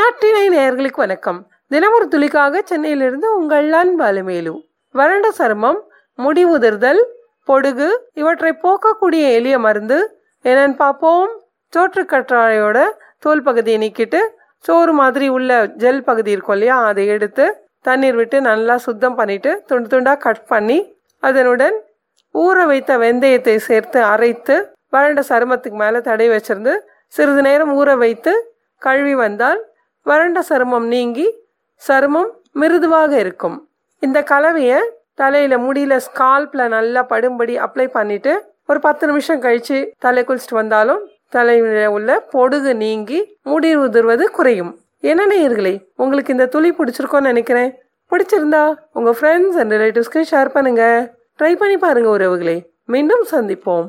நாட்டினை நேயர்களுக்கு வணக்கம். தினமொரு துளிக்காக சென்னையிலிருந்து உங்கள் அன்பு வறண்ட சருமம் முடி உதிர்தல் பொடுகு இவற்றை போக்கக்கூடிய எளிய மருந்து. என்னன்னு பார்ப்போம். சோற்றுக்கற்றாழையோட தோல் பகுதியை நீக்கிட்டு சோறு மாதிரி உள்ள ஜெல் பகுதி இருக்கும் இல்லையா அதை எடுத்து தண்ணீர் விட்டு நல்லா சுத்தம் பண்ணிட்டு துண்டு துண்டாக கட் பண்ணி அதனுடன் ஊற வைத்த வெந்தயத்தை சேர்த்து அரைத்து வறண்ட சருமத்துக்கு மேலே தடை வச்சிருந்து சிறிது நேரம் ஊற வைத்து கழுவி வந்தால் வறண்ட சருமம் நீங்கி சருமம் மிருதுவாக இருக்கும். இந்த கலவையை தலையில் முடியல ஸ்கால்பில் நல்லா படும்படி அப்ளை பண்ணிட்டு ஒரு பத்து நிமிஷம் கழித்து தலை குளிச்சுட்டு வந்தாலும் தலையில் உள்ள பொடுகு நீங்கி முடி உதிர்வது குறையும். என்ன நேயர்களே உங்களுக்கு இந்த துளி பிடிச்சிருக்கோன்னு நினைக்கிறேன். பிடிச்சிருந்தா உங்கள் ஃப்ரெண்ட்ஸ் அண்ட் ரிலேட்டிவ்ஸ்க்கு ஷேர் பண்ணுங்கள் ட்ரை பண்ணி பாருங்கள் உறவுகளே. மீண்டும் சந்திப்போம்.